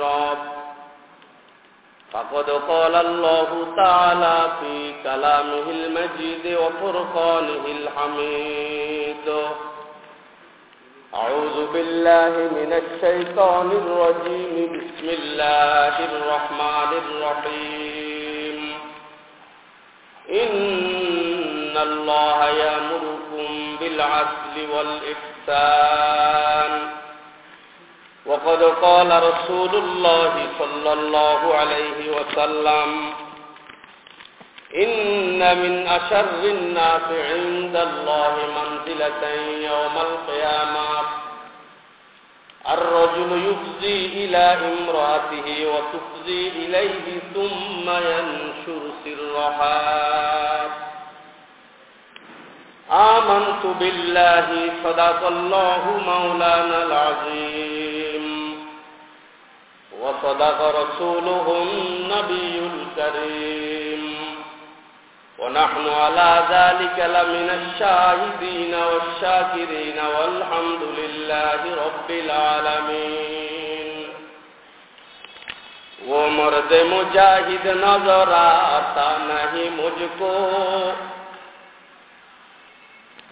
منيرا فقد قال الله تعالى في كلامه المجيد وفرقانه الحميد. أعوذ بالله من الشيطان الرجيم. بسم الله الرحمن الرحيم. إن الله يأمركم بالعدل والإحسان. وقد قال رسول الله صلى الله عليه وسلم إن من أشر الناس عند الله منزلة يوم القيامة. الرجل يفزي إلى امرأته وتفزي إليه ثم ينشر سرها. آمنت بالله صدق الله مولانا العظيم. وصدق رسوله النبي الكريم. ونحن على ذلك لمن الشاهدين والشاكرين والحمد لله رب العالمين. ومرد مجاهد نظر آتا نہیں مجھ کو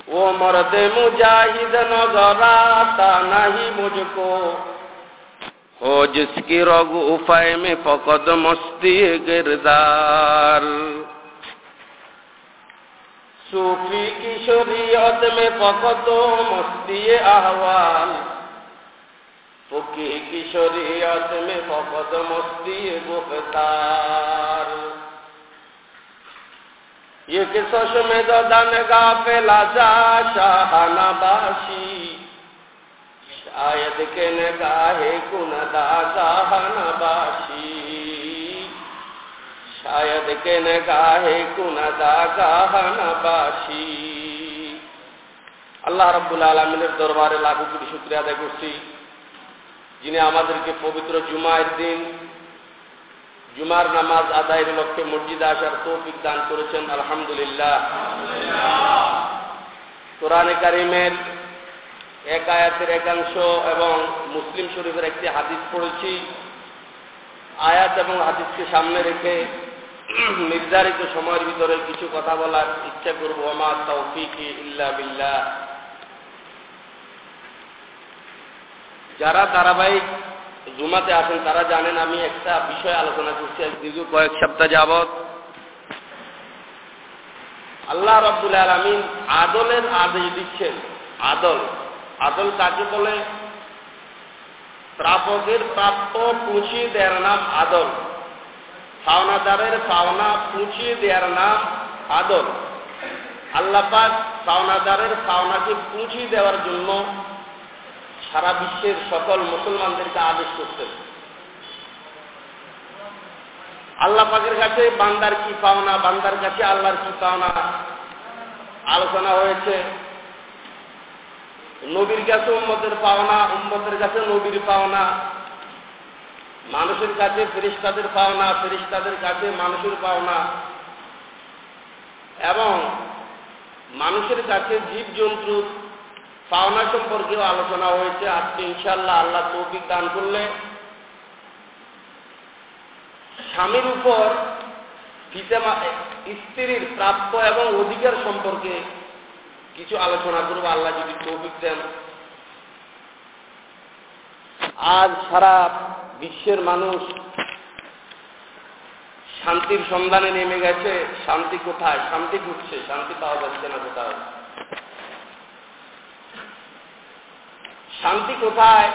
وہ مرد مجاہد نظر آتا نہیں مجھ کو हो जिसकी रगु उफे में फकद मस्ती गिरदार सूफी की शरीयत में फकत मस्ती अहवाल फुकी की शरीयत में फकत मस्ती गुफ्तार ये किसोश में ददन गाफिला जा शाहाना बाशी शायद के नगाहे कुनदा गाहना बाशी शायद के नगाहे कुनदा गाहना বাসি আল্লাহ রব্বুল আলমিনের দরবারে লাখো কোটি শুক্রিয়া আদায় করছি যিনি আমাদেরকে পবিত্র জুমায়ের দিন জুমার নামাজ আদায়ের লক্ষ্যে মসজিদে আসার তৌফিক দান করেছেন আলহামদুলিল্লাহ কোরআনে কারিমের এক আয়াতের একাংশ এবং মুসলিম শরীফের একটি হাদিস পড়েছি। আয়াত এবং হাদিসকে সামনে রেখে নির্ধারিত সময়ের ভিতরে কিছু কথা বলার ইচ্ছা করব। আমার তৌফিক ইল্লা বিল্লাহ। যারা ধারাবাহিক জুমাতে আসেন, তারা জানেন আমি একটা বিষয় আলোচনা করছি দীর্ঘ কয়েক সপ্তাহ যাবৎ। আল্লাহ রব্দুল আলমিন আদলের আদেশ দিচ্ছেন। আদল। আদল কাকে বলে? প্রাপকের প্রাপ্য পুঁছিয়ে দেওয়ার নাম আদল। পাওনাদারের পাওনা পুঁছিয়ে দেওয়ার নাম আদল। আল্লাপাক পাওনাদারের পাওনাকে পুঁছিয়ে দেওয়ার জন্য সারা বিশ্বের সকল মুসলমানদেরকে আদেশ করতেন আল্লাহ পাকের কাছে বান্দার কি পাওনা, বান্দার কাছে আল্লাহর কি পাওনা আলোচনা হয়েছে। নবীর কাছে উম্মতের পাওনা, উম্মতের কাছে নবীর পাওনা, মানুষের কাছে ফেরিস্তাদের পাওনা ফেরিস্তাদের কাছে মানুষের পাওনা। এবং মানুষের কাছে জীবজন্তু পাওনা সম্পর্কেও আলোচনা হয়েছে। আজকে ইনশাল্লাহ আল্লাহ তৌফিক দান করলে স্বামীর উপর স্ত্রীর প্রাপ্য এবং অধিকার সম্পর্কে কিছু আলোচনা করব, আল্লাহ যদি তৌফিক দেন। আজ সারা বিশ্বের মানুষ শান্তির সন্ধানে নেমে গেছে। শান্তি কোথায়? শান্তি ঘুরছে শান্তি পাওয়া যাচ্ছে না কোথাও? শান্তি কোথায়?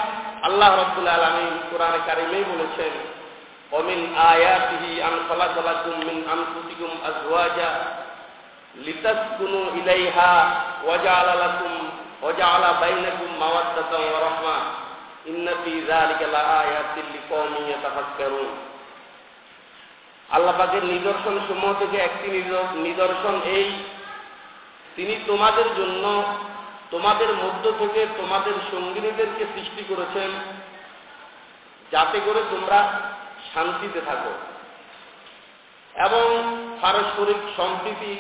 আল্লাহ রব্দুল আলমী কোরআনে কারিমেই বলেছেন অমিন আয়াতিহি আন খলাকুম মিন আনফুসিকুম আজওয়াজা লিতাসকুনু ইলাইহা وجعل لكم وجعل بينكم مودة ورحمة إن في ذلك لآيات لقوم يتفكرون আল্লাহ পাকের নিদর্শন সমূহ থেকে একটি নিদর্শন এই তিনি তোমাদের জন্য তোমাদের মধ্য থেকে তোমাদের সঙ্গিনীদেরকে সৃষ্টি করেছেন যাতে করে তোমরা শান্তিতে থাকো এবং পারস্পরিক সম্প্রীতি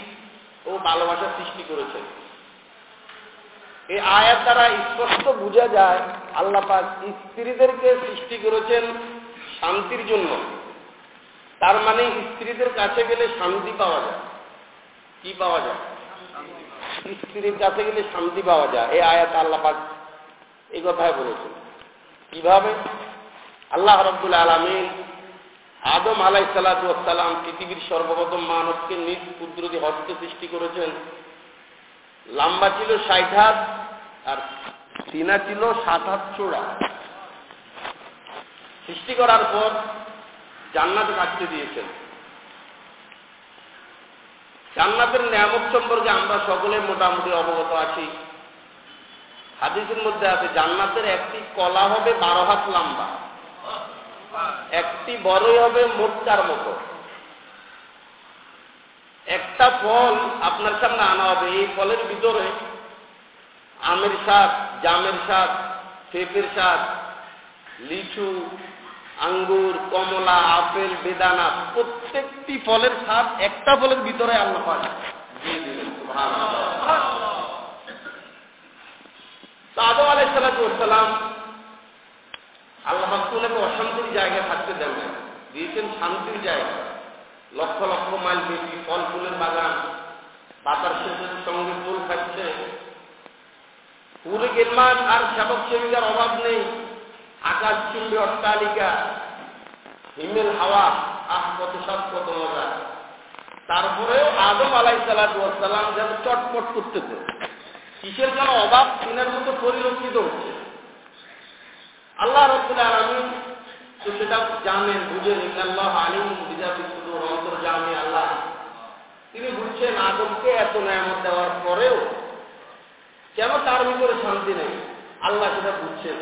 ও ভালোবাসা সৃষ্টি করেছেন এই আয়াত দ্বারা স্পষ্ট বোঝা যায় আল্লাহ পাক স্ত্রীদেরকে সৃষ্টি করেছেন শান্তির জন্য। তার মানে স্ত্রীদের কাছে গেলে শান্তি পাওয়া যায়। কি পাওয়া যায়? স্ত্রীর কাছে গেলে শান্তি পাওয়া যায়। এই আয়াত আল্লাহ পাক এই কথাই বলেছেন। কীভাবে? আল্লাহ রব্দুল আলমিন আদম আলাই সালাতাম পৃথিবীর সর্বপ্রথম মানবকে নিজ কুদরতি হস্তে সৃষ্টি করেছেন। লম্বা ছিল ষাট হাত আর সিনা ছিল সাত হাত চোড়া। সৃষ্টি করার পর জান্নাতে থাকতে দিয়েছেন। জান্নাতের নিয়ামত সম্পর্কে আমরা সকলে মোটামুটি অবগত আছি। হাদিসের মধ্যে আছে, জান্নাতের একটি কলা হবে বারো হাত লম্বা। একটি বড়ই হবে মোটকার মতো। একটা ফল আপনার সামনে আনা হবে, এই ফলের ভিতরে আমের স্বাদ জামের স্বাদ পেঁপের স্বাদ লিচু, আঙ্গুর, কমলা, আপেল, বেদানা, প্রত্যেকটি ফলের স্বাদ একটা ফলের ভিতরে আল্লাহ পায় আদম আলাইসালাম আল্লাহ অশান্তির জায়গায় থাকতে দেন দিয়েছেন শান্তির জায়গা। লক্ষ লক্ষ মাইল বেশি ফল ফুলের বাগান পাতার শেষের সঙ্গে ফুল খাচ্ছে। পুরে গেলমান আর সেবক সেবিকার অভাব নেই। আকাশ চুম্বি অট্টালিকা, হিমেল হাওয়া, আহ, কত সব কত মজা। তারপরেও আদম আলাই সালাম যেন চটপট করতেছে কিসের যেন অভাব তিনের মতো পরিলক্ষিত হচ্ছে। আল্লাহ রব্দুল্লাহ আলমিন সেটা জানেন, বুঝেন ইন্দাল্লাহ আলিম বিজাবি সুদূর অন্তর জানে আল্লাহ। তিনি বুঝছেন আদমকে এত নিয়ামত দেওয়ার পরেও কেন তার ভিতরে শান্তি নেই? আল্লাহ সেটা বুঝছেন।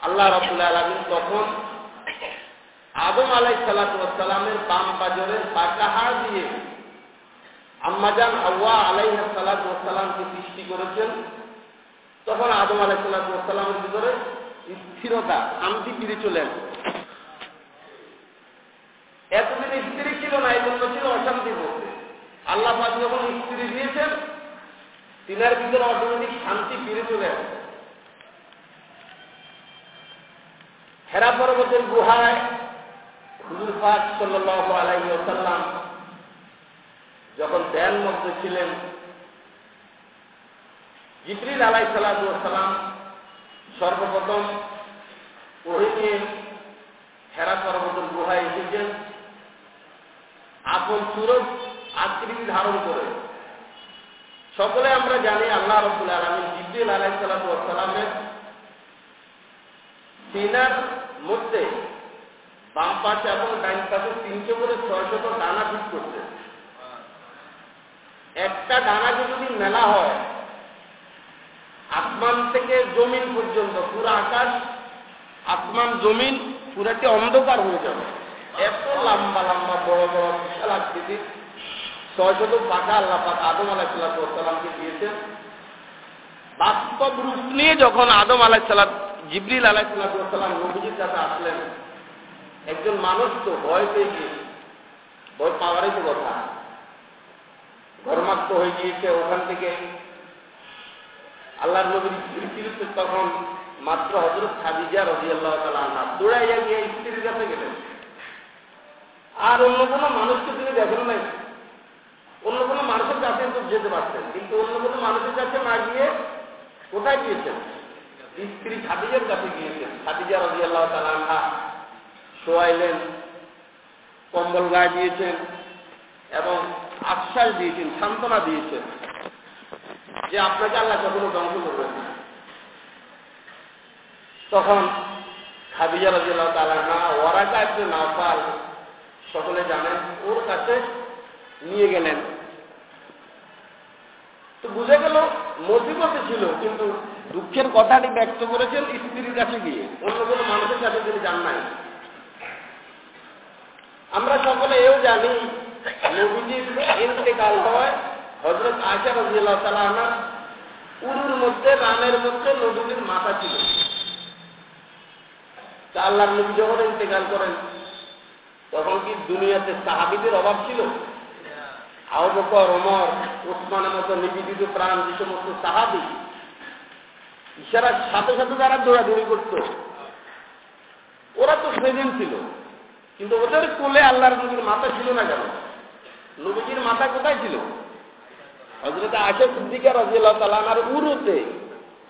আল্লাহ রবুল্লাহ আলমিন তখন আদম আলাই সালাতামের বাম পাজরের পাকাহা দিয়ে আম্মাজান হাওয়া আলাই সালাতামকে সৃষ্টি করেছেন। তখন আদম আলাই সালাতামের ভিতরে স্থিরতা, শান্তি ফিরে চলেন এতদিন স্ত্রী ছিল না এই ছিল অশান্তি বলতে। আল্লাহ যখন স্ত্রী দিয়েছেন, তিনার ভিতরে অটোমেটিক শান্তি ফিরে চলে আসে। হেরা পর্বতের গুহায় হুজুর পাক সাল্লাহ আলাইহি ওসাল্লাম যখন ধ্যান মধ্যে ছিলেন, জিবরিল আলাই সালাম সর্বপ্রথম ওহিকে হেরা পর্বতের গুহায় এসেছেন আপন সুরজ আকৃতি ধারণ করে। সকলে আমরা জানি আল্লাহ রবুল আলমী জিবরিল আলাই সালামের সিনার মধ্যে বাম পাশে এবং ডাইন পাশে তিনশো করে ছয়শত ডানা ফিট করছে। একটা ডানাকে যদি মেলা হয় আসমান থেকে জমিন পর্যন্ত, পুরো আকাশ, আসমান, জমিন, পুরাটি অন্ধকার হয়ে যাবে। এত লম্বা লম্বা, বড় বড় বিশাল আকৃতির ছয়শত পাকা আল্লাহ পাক আদম আলাহিসাল্লামকে দিয়েছেন। বাস্তব রূপ নিয়ে যখন আদম আলাহিসাল্লাম জিবরিল আলাহিসাল্লাম নবীজির কাছে আসলেন, একজন মানুষ তো ভয় পেয়ে গিয়ে ভয় পাওয়ারই তো কথা। ধর্মাক্ত হয়ে গিয়েছে, ওখান থেকে আল্লাহ নবীর স্ত্রী তখন মাত্র হজরত খাদিজা রাজি আল্লাহ তালা দৌড়াইয়া গিয়ে স্ত্রীর কাছে গেলেন। আর অন্য কোনো মানুষকে তিনি দেখেন নাই। অন্য কোনো মানুষের কাছে তো যেতে পারতেন। কিন্তু অন্য কোনো মানুষের কাছে না গিয়ে কোথায় গিয়েছেন? স্ত্রী খাদিজার কাছে গিয়েছেন। খাদিজা রাজি আল্লাহ তালা শোয়াইলেন, কম্বল গায়ে দিয়েছেন এবং আশ্বাস দিয়েছেন, সান্ত্বনা দিয়েছেন। যে আপনাকে আল্লাহ কখনো ধ্বংস করবেন না। তখন খাদিজা রাজিয়াল্লাহ তালানা ওয়ারাকা একটু নাফাল সকলে জানেন, ওর কাছে নিয়ে গেলেন। তো বুঝে গেল, মসিবতে ছিল, কিন্তু দুঃখের কথাটি ব্যক্ত করেছেন স্ত্রীর কাছে গিয়ে। অন্য কোনো মানুষের কাছে তিনি যান নাই। আমরা সকলে এও জানি, নবীজির ইন্তেকাল হয় হজরত আশা রাজিয়াল্লাহ তালা উরুর মধ্যে রানের মধ্যে নবীজির মাথা ছিল। আল্লাহর নবী যখন ইন্তেকাল করেন, তখন কি দুনিয়াতে সাহাবিদের অভাব ছিল? আবকর অমর ওসমানের মতো নিবেদিত প্রাণ যে সমস্ত সাহাবি ইশারার সাথে সাথে যারা দৌড়াদৌড়ি করত। ওরা তো সেদিন ছিল, কিন্তু ওদের কোলে আল্লাহর নবীর মাথা ছিল না কেন? নবীজির মাথা কোথায় ছিল? হজরত আশা সিদ্দিকা রাজিয়াল্লাহ তালানার উরুতে।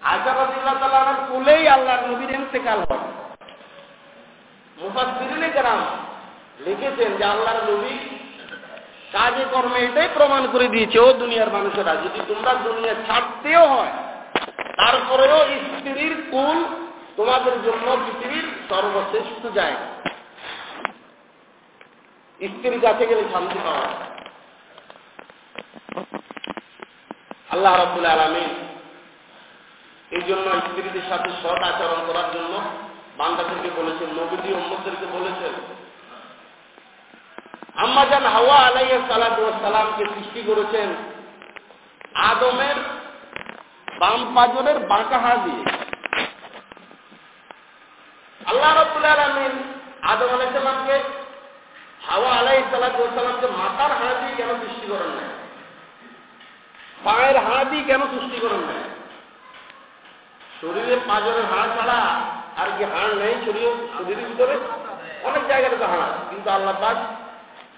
আশা রাজিয়াল্লাহ তালানার কোলেই আল্লাহর নবীর ইন্তেকাল হয়। মুফাসসিরিনে কেরাম লিখেছেন যে আল্লাহর নবী কাজে কর্মে এটাই প্রমাণ করে দিয়েছে, ও দুনিয়ার মানুষেরা, যদি তোমরা দুনিয়া ছাড়তেও হয়, তারপরেও স্ত্রীর কুল তোমাদের জন্য পৃথিবীর সর্বশ্রেষ্ঠ জায়গা। স্ত্রীর কাছে গেলে শান্তি পাওয়া আল্লাহ রবুল আলমী এই জন্য স্ত্রীদের সাথে সৎ আচরণ করার জন্য বান্দাদেরকে বলেছেন, নবীজি উম্মদেরকে বলেছেন, আম্মাজান হাওয়া আলাইয়া সালামকে সৃষ্টি করেছেন আদমের বাম পাজরের বাঁকা হা দিয়ে। আল্লাহ রবুল আলমিন আদম আলাইসালামকে হাওয়া আলাই সালামকে মাথার হাঁ দিয়ে কেন সৃষ্টি করেন না পায়ের হাঁ দিয়ে কেন সৃষ্টি করেন না? শরীরের পাঁজরের হাড় ছাড়া আর কি হাড় নেই শরীর? শরীরের ভিতরে? অনেক জায়গাতে তো হাড় কিন্তু আল্লাহ পাক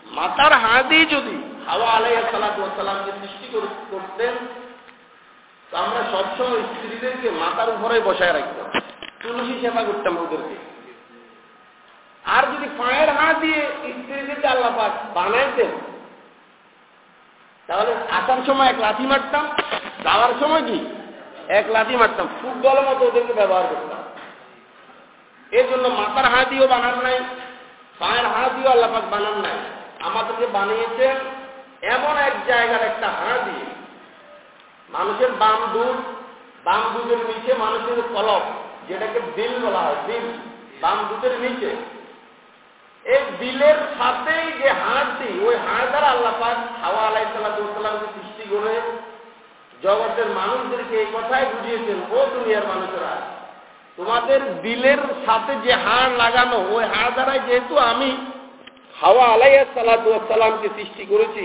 মাথার হাড় দিয়ে যদি হাওয়া আলাইয়া সালাতামকে সৃষ্টি করতেন, তো আমরা সবসময় স্ত্রীদেরকে মাথার উপরে বসায় রাখতাম। তুলসী সেবা করতাম ওদেরকে। আর যদি পায়ের হাড় দিয়ে স্ত্রীদেরকে আল্লাহ পাক বানাইতেন তাহলে আসার সময় এক লাথি মারতাম, যাওয়ার সময় কি? এক লাঠি মারতাম, ফুটবলের মতো ওদেরকে ব্যবহার করতাম। এর জন্য মাথার হাঁ দিয়েও বানান নাই, পায়ের হাঁ দিয়েও আল্লাপাক বানান নাই। আমাদেরকে বানিয়েছেন এমন এক জায়গার একটা হাঁ দিয়ে মানুষের বাম দুধ বাম দুধের নিচে মানুষের কলপ যেটাকে বিল বলা হয়, বিল, বাম দুধের নিচে। এই বিলের সাথেই যে হাড়টি, ওই হাড় দ্বারা আল্লাপাক হাওয়া আলাইসাল্লামকে সৃষ্টি করে জগতের মানুষদেরকে এই কথাই বুঝিয়েছেন, ও দুনিয়ার মানুষেরা, তোমাদের দিলের সাথে যে হাড় লাগানো, ওই হাড় দ্বারাই যেহেতু আমি হাওয়া আলাইয়া সালাতামকে সৃষ্টি করেছি,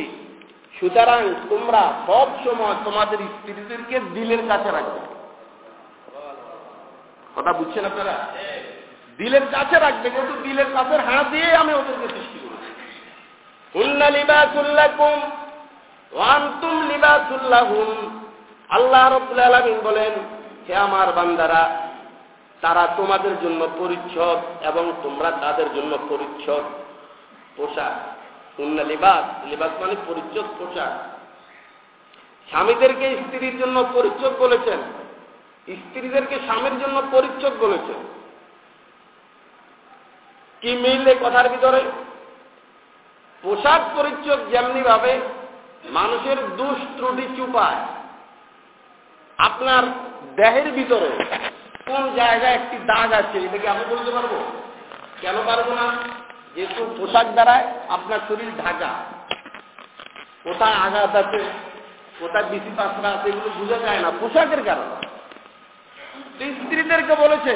সুতরাং তোমরা সব সময় তোমাদের স্ত্রীদেরকে দিলের কাছে রাখবে কথা বুঝছেন আপনারা? দিলের কাছে রাখবে, কিন্তু দিলের কাছের হাত দিয়ে আমি ওদেরকে সৃষ্টি করেছি হুন্না লিবাসুল্লাকুম ওয়ান্তুম লিবাসুল্লাহুম আল্লাহ রব্বুল আলামিন বলেন, হে আমার বান্দারা, তারা তোমাদের জন্য পরিচ্ছদ এবং তোমরা তাদের জন্য পরিচ্ছদ। পোশাক সুন্না লিবাস লিবাস মানে পরিচ্ছদ পোশাক। স্বামীদেরকে স্ত্রীর জন্য পরিচ্ছদ বলেছেন, স্ত্রীদেরকে স্বামীর জন্য পরিচ্ছদ বলেছেন। কি মিললে কথার ভিতরে? পোশাক পরিচ্ছদ যেমনি ভাবে মানুষের দুষ ত্রুটি চুপায়, আপনার দেহের ভিতরে কোন জায়গায় একটি দাগ আছে এটাকে আমি বলতে পারব? কেন পারব না? যেহেতু পোশাক দ্বারায় আপনার শরীর ঢাকা। কোথায় আঘাত আছে, কোথায় বেশি পাশরা আছে এগুলো বোঝা যায় না, পোশাকের কারণে। স্ত্রীদেরকে বলেছে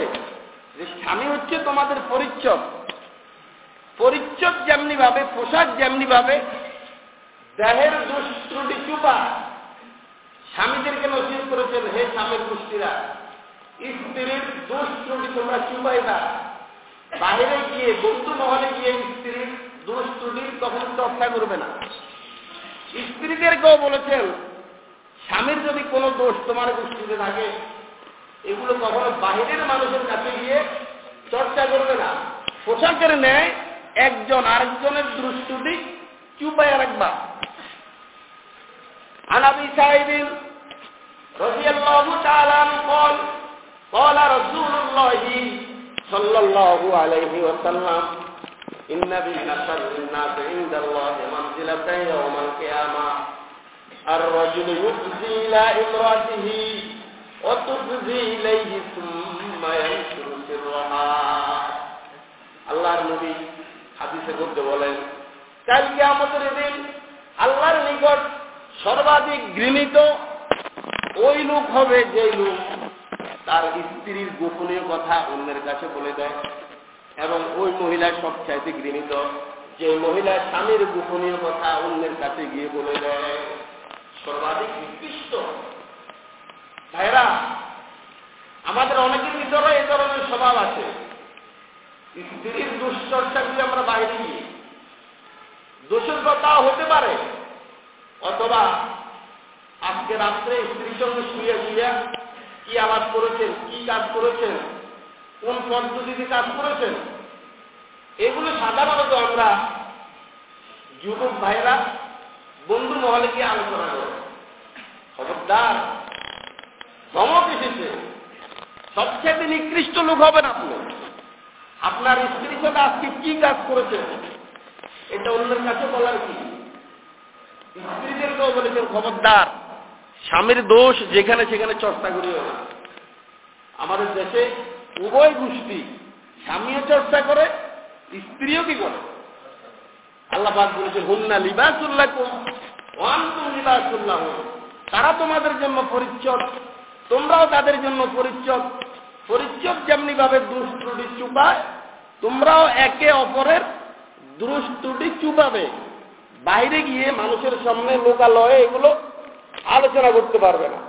যে, স্বামী হচ্ছে তোমাদের পরিচ্ছদ। পরিচ্ছদ যেমনি ভাবে, পোশাক যেমনি ভাবে, দেহের দোষ ত্রুটি চুপা। স্বামীদেরকে নসিব করেছেন, হে স্বামীর গোষ্ঠীরা স্ত্রীর দোষ ত্রুটি তোমরা চুপাই না। বাইরে গিয়ে, বন্ধু মহলে গিয়ে স্ত্রীর দোষ ত্রুটি তখন চর্চা করবে না। স্ত্রীদেরকেও বলেছেন, স্বামীর যদি কোনো দোষ তোমার গোষ্ঠীতে থাকে, এগুলো কখনো বাহিরের মানুষের কাছে গিয়ে চর্চা করবে না। পোশাকের ন্যায় একজন আরেকজনের দৃষ্টি চুপাইয়া রাখবা আনাবি সাহেবিন رضي الله تعالى عنه قال قال رسول الله صلى الله عليه وسلم إن من شر الناس عند الله منزلة يوم القيامة الرجل يفزي إلى امرأته وتفزي إليه ثم ينشر سرها আল্লাহর নবী হাদিসে করতে বলেন কালকে আমাদের দিন আল্লাহর নিকট সর্বাধিক ঘৃণিত ওই লোক হবে যে লোক তার স্ত্রীর গোপনীয় কথা অন্যের কাছে বলে দেয় এবং ওই মহিলা সবচাইতে ঘৃণিত। যে মহিলা স্বামীর গোপনীয় কথা অন্যের কাছে গিয়ে বলে দেয়, সর্বাধিক নিকৃষ্ট। ভাইরা আমাদের অনেকের ভিতরে এ ধরনের স্বভাব আছে। স্ত্রীর দুশ্চর্চাগুলি আমরা বাইরে দোষের কথাও হতে পারে, অথবা আজকে রাত্রে স্ত্রীর সঙ্গে শুয়ে শুয়ে কি আলাপ করেছেন, কি কাজ করেছেন, কোন পদ্ধতিতে কাজ করেছেন, এগুলো সাধারণত আমরা যুবক ভাইরা বন্ধু মহলে গিয়ে আলোচনা করে। খবরদার, ধমক এসেছে। সবচেয়ে নিকৃষ্ট লোক হবেন আপনি। আপনার স্ত্রীর সাথে আজকে কি কাজ করেছে? এটা অন্যের কাছে বলার কি? স্ত্রীদেরকেও বলেছেন খবরদার। স্বামীর দোষ যেখানে সেখানে চর্চা করিও না। আমাদের দেশে উভয় গোষ্ঠী স্বামীও চর্চা করে, স্ত্রীও কি করে? আল্লাহ পাক বলেছে, হুন্না লিবাসুল্লাহ ওয়ান তুম লিবাসুল্লাহ তারা তোমাদের জন্য পরিচ্ছদ, তোমরাও তাদের জন্য পরিচ্ছদ। পরিচ্ছদ যেমনি ভাবে দুষ্টুটি চুপায় তোমরাও একে অপরের দুষ্টুটি চুপাবে। বাইরে গিয়ে মানুষের সামনে লোকালয়ে এগুলো আলোচনা করতে পারবে না।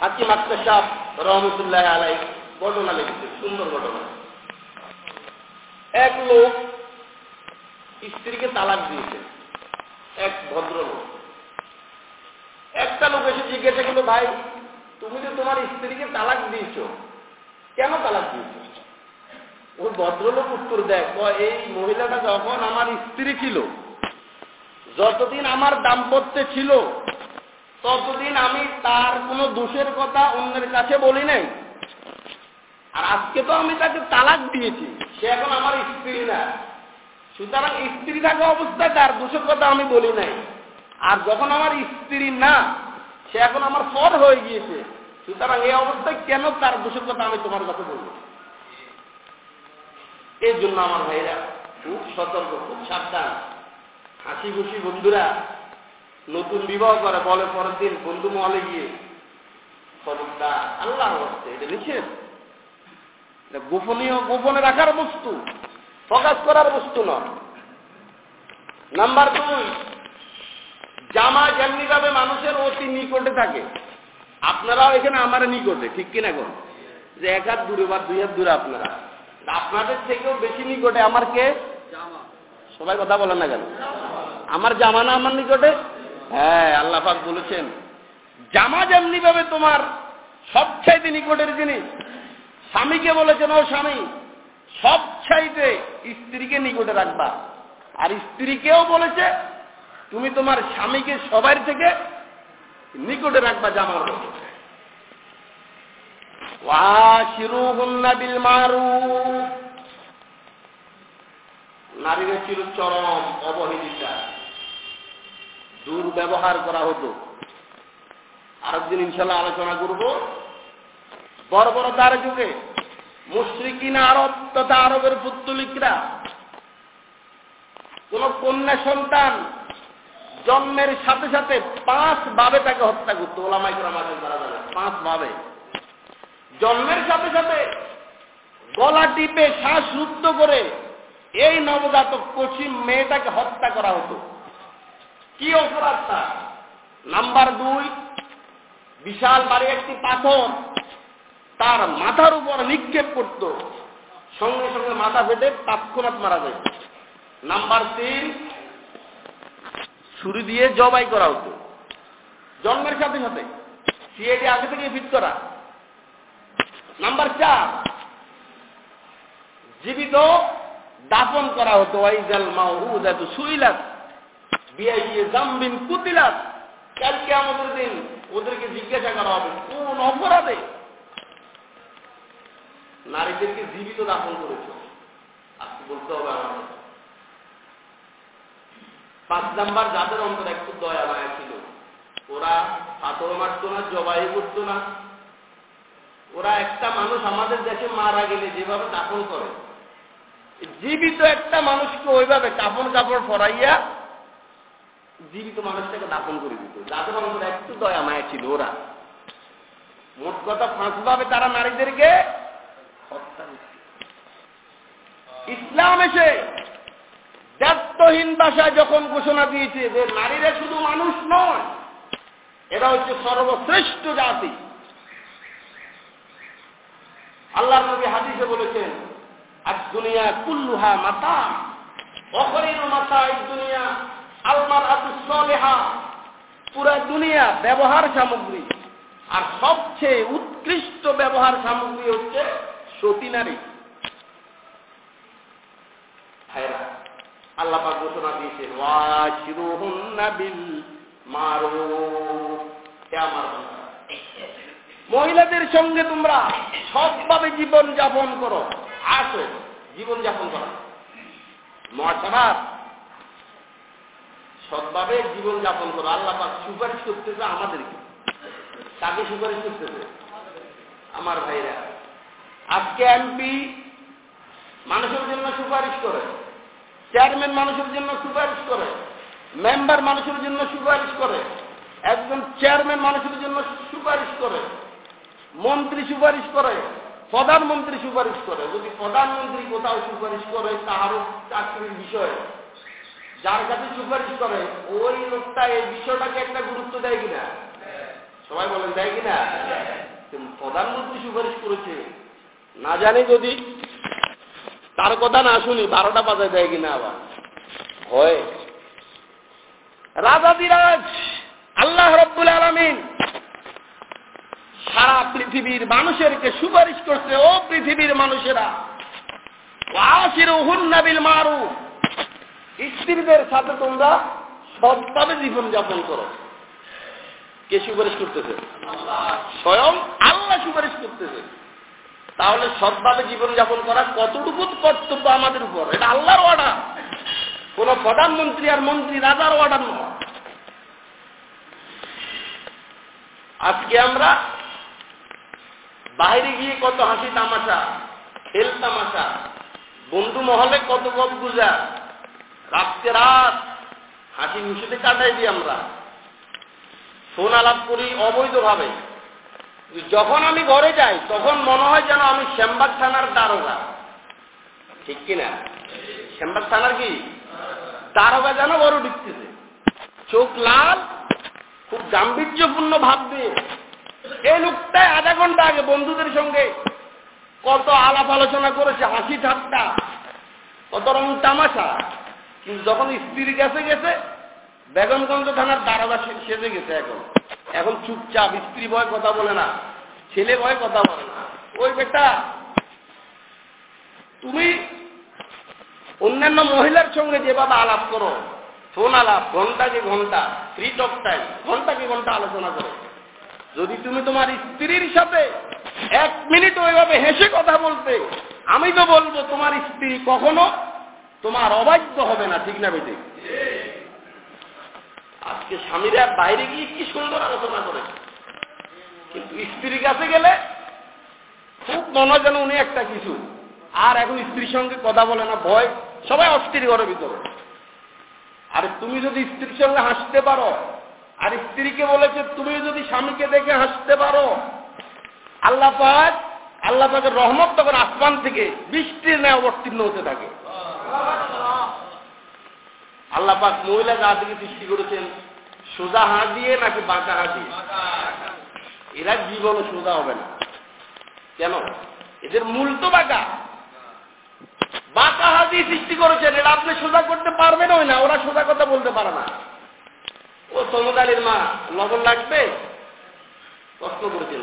হাকিম আক্তার সাহ রহমতুল্লাহ আলাই ঘটনা লিখেছে, সুন্দর ঘটনা। এক লোক স্ত্রীকে তালাক দিয়েছে, এক ভদ্রলোক। একটা লোক এসে জিজ্ঞাসা করল, ভাই, তুমি তো তোমার স্ত্রীকে তালাক দিয়েছ। কেন তালাক দিয়েছ? ওই ভদ্রলোক উত্তর দেয় এই মহিলাটা যখন আমার স্ত্রী ছিল, যতদিন আমার দাম্পত্যে ছিল, ততদিন আমি তার কোনো দোষের কথা অন্যের কাছে বলি নাই। আর আজকে তো আমি তাকে তালাক দিয়েছি, সে এখন আমার স্ত্রী না। সুতরাং স্ত্রী থাকা অবস্থায় তার দোষের কথা আমি বলি নাই। আর যখন আমার স্ত্রী না, সে এখন আমার পর হয়ে গিয়েছে। সুতরাং এই অবস্থায় কেন তার দোষের কথা আমি তোমার কাছে বলব? এই জন্য আমার ভাইরা খুব সতর্ক, খুব সাবধান। হাসি খুশি বন্ধুরা, নতুন বিবাহ করে, বলে পরের দিন বন্ধু মহলে গিয়ে খবরটা আল্লাহ হচ্ছে এটা নিষেধ। এটা গোপনীয়, গোপনে রাখার বস্তু, প্রকাশ করার বস্তু নয়। নাম্বার দুই, জামা যেমনি ভাবে মানুষের অতি নিকটে থাকে আপনারাও এখানে আমার নিকটে ঠিক কিনা কোন যে এক হাত দূরে বা দুই হাত দূরে আপনারা। আপনাদের থেকেও বেশি নিকটে আমার কে? সবাই কথা বলেন না কেন? আমার জামা না আমার নিকটে? হ্যাঁ আল্লাহ পাক বলেছেন জামা যেমনি ভাবে তোমার সবচাইতে নিকটের জিনিস স্বামীকে বলেছেন ও স্বামী সব সবচাইতে স্ত্রীকে নিকটে রাখবা। আর স্ত্রীকেও বলেছে তুমি তোমার স্বামীকে সবার থেকে নিকটে রাখবা জামার বিল মারু নারীরা ছিল চরম অবহেলিতা। দুর্ব্যবহার করা হতো। আরেকদিন ইনশাল্লাহ আলোচনা করব। বড় বড় তার যুগে মুশ্রিকিন আরব তথা আরবের পুত্তলিকরা কোন কন্যা সন্তান জন্মের সাথে সাথে পাঁচ ভাবে তাকে হত্যা করতো ওলামাইকরা মাঝে তারা পাঁচ ভাবে। জন্মের সাথে সাথে গলা টিপে শ্বাস রুদ্ধ করে এই নবজাতক কচি মেয়েটাকে হত্যা করা হতো। কি অপরাধ তার? নাম্বার দুই, বিশাল বাড়ি একটি পাথর, তার মাথার উপর নিক্ষেপ করত। সঙ্গে সঙ্গে মাথা ফেটে তৎক্ষণাৎ মারা যায়। নাম্বার তিন ছুরি দিয়ে জবাই করা হতো। জন্মের সাথে সাথে সিআইডি আগে থেকে ফিট করা। নাম্বার চার, জীবিত দাপন করা হতো। ওয়াইজাল মাউদাতু সুইলাত, বিআইয়ে কুতিলাত। কালকে আমাদের দিন ওদেরকে জিজ্ঞাসা করা হবে, কোন অপরাধে নারীদেরকে জীবিত দাপন করেছ? আজকে বলতে হবে আমাদের। পাঁচ নাম্বার যাদের অন্তর একটু দয়া মায়া ছিল। ওরা পাথর মারত না, জবাই করত না। ওরা একটা মানুষ আমাদের দেশে মারা গেলে যেভাবে দাপন করে, জীবিত একটা মানুষকে ওইভাবে কাপড় কাপড় ফরাইয়া জীবিত মানুষটাকে দাপন করে দিত। যাদের অন্তর একটু দয়া মায়া ছিল ওরা। মোট কথা ফাঁসভাবে তারা নারীদেরকে হত্যা ইসলাম এসে দায়িত্বহীন ভাষায় যখন ঘোষণা দিয়েছে যে নারীরা শুধু মানুষ নয়, এরা হচ্ছে সর্বশ্রেষ্ঠ জাতি। আল্লাহ নবী হাদিসে বলেছেন আর দুনিয়া কুল্লুহা মাতা অপরিণ মাতা এই দুনিয়া, আলমার আতুসলেহা পুরা দুনিয়া ব্যবহার সামগ্রী। আর সবচেয়ে উৎকৃষ্ট ব্যবহার সামগ্রী হচ্ছে সতী নারী। ভাইরা আল্লাহ পাক ঘোষণা দিয়েছেন, ওয়াশিরুহুন্না বিল মারুফ হে আমার মহিলাদের সঙ্গে তোমরা সবভাবে জীবন যাপন করো। আসো জীবন যাপন করো। মহাসভার সৎভাবে জীবন যাপন করো। আল্লাহ পাক সুপারিশ করতেছে আমাদেরকে। তাকে সুপারিশ করতেছে? আমার ভাইরা। আজকে এমপি মানুষের জন্য সুপারিশ করে। চেয়ারম্যান মানুষের জন্য সুপারিশ করে মেম্বার মানুষের জন্য সুপারিশ করে একজন চেয়ারম্যান মানুষের জন্য সুপারিশ করে মন্ত্রী সুপারিশ করে প্রধানমন্ত্রী সুপারিশ করে। যদি প্রধানমন্ত্রী কোথাও সুপারিশ করে তাহারও চাকরির বিষয়ে। যার কাছে সুপারিশ করে ওই লোকটা এই বিষয়টাকে একটা গুরুত্ব দেয় কিনা? সবাই বলেন দেয় কিনা? প্রধানমন্ত্রী সুপারিশ করেছে। না জানি যদি তার কথা না শুনি বারোটা বাজায় দেয় কিনা আবার। হয়। রাজাদিরাজ আল্লাহ রব্বুল আলমিন সারা পৃথিবীর মানুষেরকে সুপারিশ করছে, ও পৃথিবীর মানুষেরা আশির হুন্নাবিল মারু স্ত্রীদের সাথে তোমরা সৎভাবে জীবন যাপন করো। কে সুপারিশ করতেছে? স্বয়ং আল্লাহ সুপারিশ করতেছে। তাহলে সৎভাবে জীবন যাপন করা কতটুকু কর্তব্য আমাদের উপর? এটা আল্লাহর অর্ডার কোন প্রধানমন্ত্রী আর মন্ত্রী রাজার অর্ডার নয়। আজকে আমরা বাইরে গিয়ে কত হাসি তামাশা, খেল তামাশা, বন্ধু মহলে কত গপ গুজা রাতকে রাত হাসি খুশিতে কাটাই দিই আমরা। ফোন আলাপ করি অবৈধভাবে। যখন আমি ঘরে যাই, তখন মনে হয় যেন আমি শ্যামবাগ থানার দারোগা। ঠিক কিনা শ্যামবাগ থানার কি? দারোগা যেন বড় ঢুকতেছে। চোখ লাল, খুব গাম্ভীর্যপূর্ণ ভাব দিয়ে। এই লোকটাই আধা ঘণ্টা আগে বন্ধুদের সঙ্গে কত আলাপ আলোচনা করেছে, হাসি ঠাট্টা, কত রং তামাশা। কিন্তু যখন স্ত্রীর কাছে গেছে, বেগমগঞ্জ থানার দারোগা সেজে গেছে এখন। এখন চুপচাপ, স্ত্রী ভয় কথা বলে না, ছেলে ভয় কথা বলে না। ওই বেটা, তুমি অন্যান্য মহিলার সঙ্গে যেভাবে আলাপ করো, ফোন আলাপ ঘণ্টা কি ঘণ্টা ফ্রি টক টাইম ঘণ্টা কি ঘণ্টা আলোচনা করো। যদি তুমি তোমার স্ত্রীর সাথে এক মিনিট ওইভাবে হেসে কথা বলতে, আমি তো বলব, তোমার স্ত্রী কখনো তোমার অবাধ্য হবে না, ঠিক না বেটে আজকে স্বামীরা বাইরে গিয়ে কি সুন্দর আলোচনা করে। কিন্তু স্ত্রীর কাছে গেলে খুব মনে যেন উনি একটা কিছু। আর এখন স্ত্রীর সঙ্গে কথা বলে না ভয় সবাই অস্থির ঘরের ভিতরে। আর তুমি যদি স্ত্রীর সঙ্গে হাসতে পারো আর স্ত্রীকে বলেছে তুমি যদি স্বামীকে দেখে হাসতে পারো আল্লাহ পাক আল্লাহ পাকের রহমত তখন আসমান থেকে বৃষ্টির ন্যায় অবতীর্ণ হতে থাকে। আল্লাহ পাক মহিলা জাতিকে সৃষ্টি করেছেন। সোজা হাত দিয়ে নাকি বাঁকা হাত দিয়ে? এরা জীবন সোজা হবে না। কেন? এদের মূল তো বাঁকা। বাঁকা হাত দিয়ে সৃষ্টি করেছেন এটা আপনি সোজা করতে পারবেন ওই না, ওরা সোজা কথা বলতে পারে না। ও সমুদালির মা, লবণ লাগবে? প্রশ্ন করেছেন।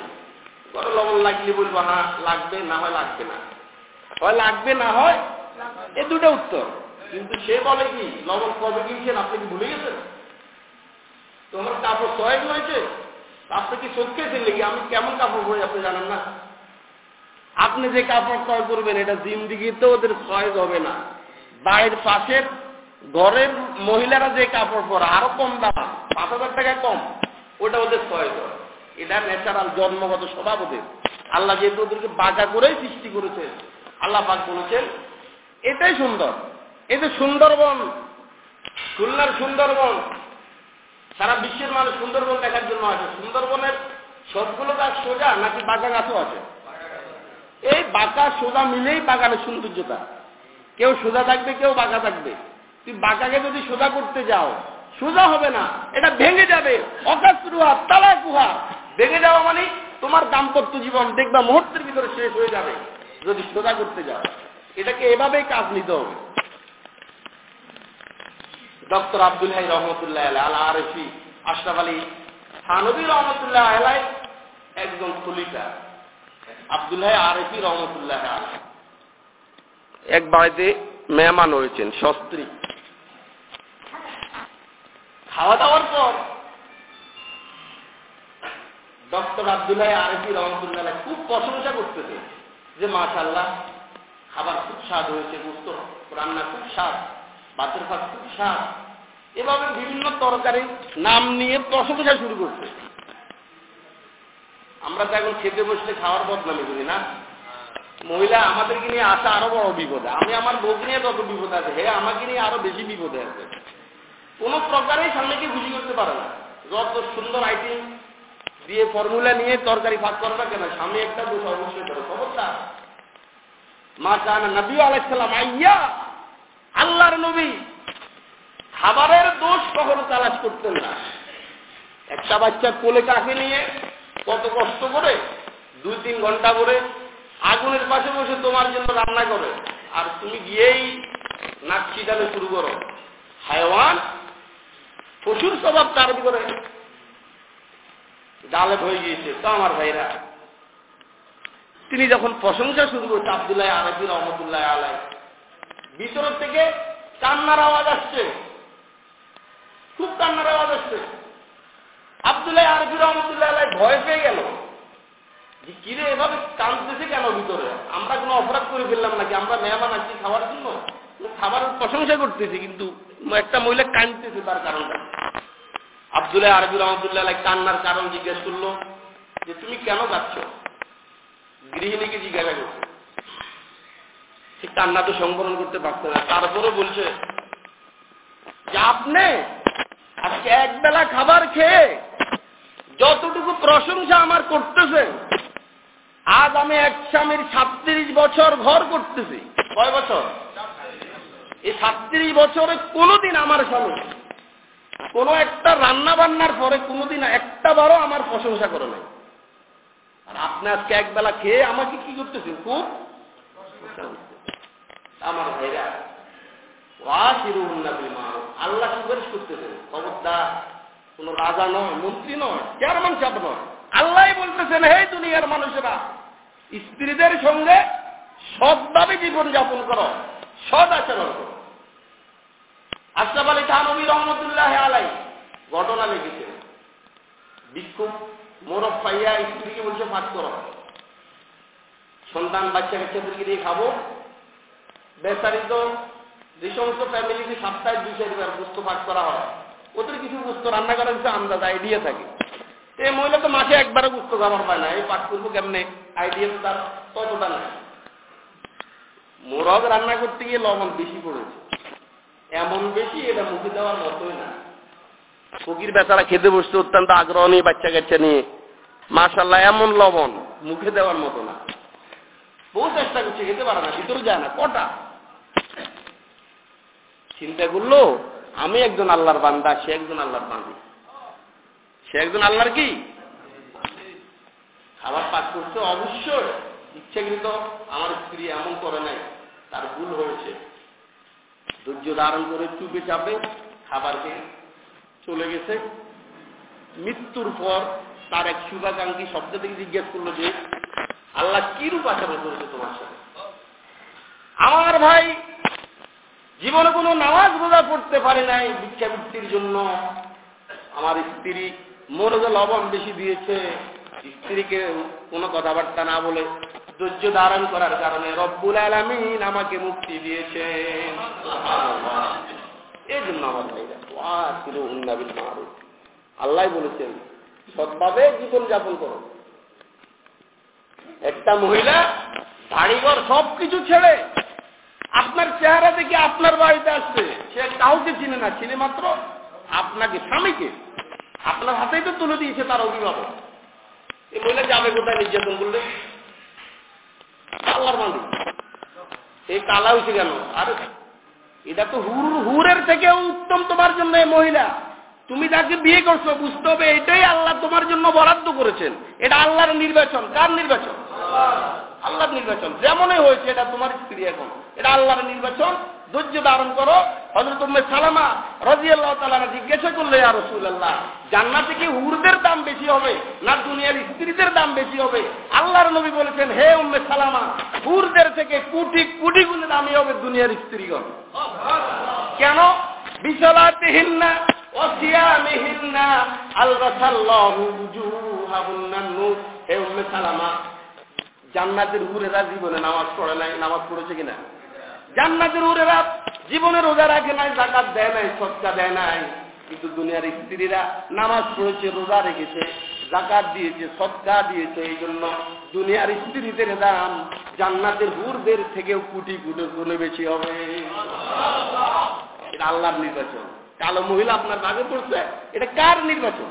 বড় লবণ লাগলে বলব হ্যাঁ লাগবে, না হয় লাগবে না। হয় লাগবে, না হয়? এ দুটো উত্তর। কিন্তু সে বলে কি, লবণ কবে কিনছেন, আপনি কি ভুলে গেছেন? তোমার কাপড় সয়েক হয়েছে আপনি কি চোখ খেয়েছেন নাকি আমি কেমন কাপড় পরে আপনি জানেন না? আপনি যে কাপড় ক্রয় করবেন, এটা জিন্দিগিতে ওদের সয়েজ হবে না। বাড়ির পাশের ঘরের মহিলারা যে কাপড় পরে, আরও কম দাম, পাঁচ হাজার টাকা কম, ওটা ওদের সয়েজ হয় এটা ন্যাচারাল জন্মগত স্বভাব ওদের। আল্লাহ যেহেতু ওদেরকে বাঁকা করেই সৃষ্টি করেছে, আল্লাহ পাক বলেছেন, এটাই সুন্দর। এই যে সুন্দরবন, খুলনার সুন্দরবন সারা বিশ্বের মানুষ সুন্দরবন দেখার জন্য আছে সুন্দরবনের সবগুলো গাছ সোজা নাকি বাঁকা গাছও আছে? এই বাঁকা সোজা মিলেই বাগানের সৌন্দর্যতা। কেউ সোজা থাকবে, কেউ বাঁকা থাকবে। তুই বাঁকাকে যদি সোজা করতে যাও, সোজা হবে না। এটা ভেঙে যাবে। অকাশ রুহা তালা গুহা ভেঙে যাওয়া মানে তোমার দাম্পত্য জীবন দেখবা মুহূর্তের ভিতরে শেষ হয়ে যাবে, যদি সোজা করতে যাও। এটাকে এভাবেই কাজ নিতে হবে। ডক্টর আব্দুল হাই রহমতুল্লাহ আলা আরফি আশরাফ আলী থানবী রহমতুল্লাহ আলাই একজন খলিফা আব্দুল্লাহ আরফি রহমতুল্লাহ আলাই। এক বাড়িতে মেহমান হয়েছেন সস্ত্রী। খাওয়া দাওয়ার পর ডক্টর আব্দুল্লাহ আরফি রহমতুল্লাহ খুব প্রশংসা করতেছে যে মাশাল্লাহ খাবার খুব স্বাদ হয়েছে গুস্ত রান্না খুব স্বাদ। বাতের ভাত খুব স্বাদ এভাবে বিভিন্ন তরকারি নাম নিয়ে প্রশংসা শুরু করছে। আমরা তো এখন খেতে বসলে খাওয়ার বদনামি করি না। মহিলা, আমাদেরকে নিয়ে আসা আরও বড় বিপদে। আমি আমার বউকে নিয়ে তত বিপদ আছে, হে, আমাকে নিয়ে আরও বেশি বিপদে আছে। কোন প্রকারেই সামনেকে খুশি করতে পারে না। যত সুন্দর আইটেম দিয়ে ফর্মুলা নিয়ে তরকারি ভাগ করে না কেন? সামনে একটা দোষ অবশ্যই করে। খবরদার। মা চান নবী আলাইসাল্লাম আইয়া আল্লাহর নবী খাবারের দোষ কখনো তালাশ করতেন না। একটা বাচ্চা কোলে কাকে নিয়ে কত কষ্ট করে দুই তিন ঘণ্টা করে আগুনের পাশে বসে তোমার জন্য রান্না করে। আর তুমি গিয়েই নাক ছিটানো শুরু করো। হায়ওয়ান প্রচুর স্বভাব তার করে ডালেব হয়ে গিয়েছে। তো আমার ভাইরা, তিনি যখন প্রশংসা শুরু করছে আবদুল্লাহ আলবী রহমতুল্লাহ আলাই ভিতরের থেকে কান্নার আওয়াজ আসছে। খুব কান্নার আওয়াজ আসছে। আবদুল্লাহ আরবি রহমতুল্লাহ ভয় পেয়ে গেল। যে কিরে, এভাবে কাঁদতেছে কেন ভিতরে? আমরা কোনো অপরাধ করে ফেললাম নাকি? আমরা মেহমান আছি খাওয়ার জন্য? খাবারের প্রশংসা করতেছি, কিন্তু একটা মহিলা কাঁদতেছে তার কারণটা। আবদুল্লাহ আরবি রহমতুল্লাহ কান্নার কারণ জিজ্ঞেস করল, যে তুমি কেন যাচ্ছ গৃহিণীকে জিজ্ঞাসা করছে। সে কান্না তো সংবরণ করতে পারছে না। তারপরে বলছে, যে আপনি আজকে একবেলা খাবার খেয়ে যতটুকু প্রশংসা আমার করতেছেন, আজ আমি এক স্বামীর সাতত্রিশ বছর ঘর করতেছি। কয় বছর? এই সাতত্রিশ বছরে কোনোদিন আমার স্বামী কোনো একটা রান্না বান্নার পরে কোনোদিন একটা বারও আমার প্রশংসা করে নাই। আর আপনি আজকে একবেলা খেয়ে আমাকে কি করতেছেন? খুব আমার ভাইরা আল্লাহ সুপারিশ করতেছেন। খবরদার, কোন রাজা নয়, মন্ত্রী নয়, চেয়ারম্যান সাহেব নয়। আল্লাহ বলতেছেন, হে দুনিয়ার মানুষেরা, স্ত্রীদের সঙ্গে সৎভাবে জীবন যাপন করো, সৎ আচরণ করো। আশরাফ আলী থানবী রহমতুল্লাহ আলাই ঘটনা লিখেছেন, বিক্ষোভ মোরব পাইয়া স্ত্রীকে বলছে ভাগ করো। সন্তান বাচ্চা কাচ্চাদেরকে দিয়ে খাব? বেচারিত যে সমস্ত ফ্যামিলিতে সপ্তাহে দুই চারবার বুঝতে ভাগ করা হয়, ওদের কিছু বুঝতো রান্না করার কিছু আন্দাজ আইডিয়া থাকে। এই মহিলা তো মাসে একবারে বুঝতো খাবার পায় না, এই পাক করব কেমনে? আইডিয়া তো তার ততটা নাই। মোরগ রান্না করতে গিয়ে লবণ বেশি পড়েছে। এমন বেশি এটা মুখে দেওয়ার মতোই না। ফকির বেচারা খেতে বসতে অত্যন্ত আগ্রহ নিয়ে, বাচ্চা কাচ্চা নিয়ে। মার্শাল্লাহ এমন লবণ মুখে দেওয়ার মতো না। বহু চেষ্টা করছে, খেতে পারে না, ভিতরে যায় না, কটা? চিন্তা করল, আমি একজন আল্লাহর বান্দা, সে একজন আল্লাহর বান্দি। সে একজন আল্লাহর কি? খাবার পাক করছে, অবশ্যই। ইচ্ছাকৃত, আমার স্ত্রী এমন করে নাই, তার ভুল হয়েছে। ধৈর্য ধারণ করে চুপে চাপে খাবার খেয়ে চলে গেছে। মৃত্যুর পর তার এক শুভাকাঙ্ক্ষী শব্দ থেকে জিজ্ঞেস করল যে আল্লাহ কি রূপ আচরণ করেছে তোমার সাথে? আমার ভাই জীবনে কোনো নামাজ রোজা পড়তে পারে নাই ভিক্ষাবৃত্তির জন্য। আমার স্ত্রী মনোজে লবণ বেশি দিয়েছে। স্ত্রীকে কোনো কথাবার্তা না বলে ধৈর্য ধারণ করার কারণে রব্বুল আলমিন আমাকে মুক্তি দিয়েছেন এই জন্য আমার ভাইরা আল্লাহ বলেছেন সৎভাবে জীবন যাপন করো। একটা মহিলা বাড়িঘর সব কিছু ছেড়ে আপনার চেহারা দেখে আপনার বাড়িতে আসছে। সে কাউকে চিনে না, চিনে মাত্র আপনাকে, স্বামীকে। আপনার হাতেই তো তুলে দিয়েছে তার অভিভাবক। এই মহিলা যাবে কোথায় নির্যাতন করলে? আল্লাহর মালিক এই কালা হয়েছে কেন? আর, এটা তো হুর, হুরের থেকেও উত্তম তোমার জন্য মহিলা। তুমি যাকে বিয়ে করছ, বুঝতে হবে এটাই আল্লাহ তোমার জন্য বরাদ্দ করেছেন। এটা আল্লাহর নির্বাচন। কার নির্বাচন? আল্লাহর নির্বাচন। যেমনই হয়েছে এটা তোমার স্ত্রী এখন। এটা আল্লাহর নির্বাচন। ধৈর্য ধারণ করো। হজরত সালামা রাজি আল্লাহ তালা জিজ্ঞাসা করলে আর রসুল্লাহ জান্নাতে কি হুরদের দাম বেশি হবে না দুনিয়ার স্ত্রীদের দাম বেশি হবে? আল্লাহর নবী বলেছেন, হে উম্মে সালামা, হুরদের থেকে কোটি কোটি গুণে দামি হবে দুনিয়ার স্ত্রীগণ। কেন? বিশলাতিহীন না জান্নাতের জীবনে নামাজ পড়ে নাই, নামাজ পড়েছে কিনা? জান্নাতের জীবনে রোজা রাখে নাই জাকাত দেয় নাই সৎকা দেয় নাই। কিন্তু দুনিয়ার স্ত্রীরা নামাজ পড়েছে, রোজা রেখেছে জাকাত দিয়েছে সৎকা দিয়েছে, এই জন্য দুনিয়ার স্ত্রীদের দাম জান্নাতের হুরদের থেকেও কুটি কোটি গুণে বেশি হবে। এটা আল্লাহর নির্বাচন। কালো মহিলা আপনার বাগে পড়ছে, এটা কার নির্বাচন?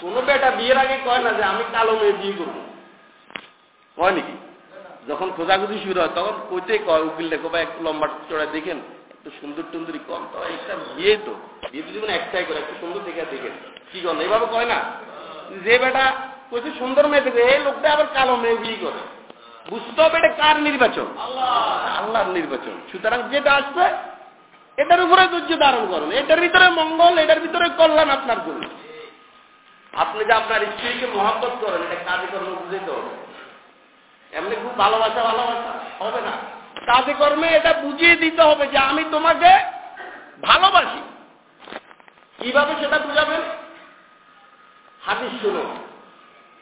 কোন বেটা বিয়ের আগে কয় না যে আমি কালো মেয়ে বিয়ে করব। হয় নাকি? যখন খোঁজাখুঁজি শুরু হয়, তখন কইতেই কয়, উকিল দেখো বা একটু লম্বা চড়া দেখেন, একটু সুন্দর টুন্দরি কম। তো একটা বিয়ে তো, বিয়ে জীবনে একটাই করে, একটু সুন্দর দেখে দেখেন। কি করেন এইভাবে কয় না? যে বেটা কইছে সুন্দর মেয়ে দেখে, এই লোকটা আবার কালো মেয়ে বিয়ে করে। বুঝতে হবে এটা কার নির্বাচন? আল্লাহর নির্বাচন। সুতরাং যেটা আসবে এটার উপরে ধৈর্য ধারণ করুন। এটার ভিতরে মঙ্গল, এটার ভিতরে কল্যাণ আপনার জন্য। আপনি যে আপনার স্ত্রীকে মহাব্বত করেন, এটা কাজে কর্ম বুঝতে হবে। এমনি খুব ভালোবাসা ভালোবাসা, হবে না। কাজে কর্মে এটা বুঝিয়ে দিতে হবে যে আমি তোমাকে ভালোবাসি। কীভাবে সেটা বুঝাবেন? হাদিস শুনো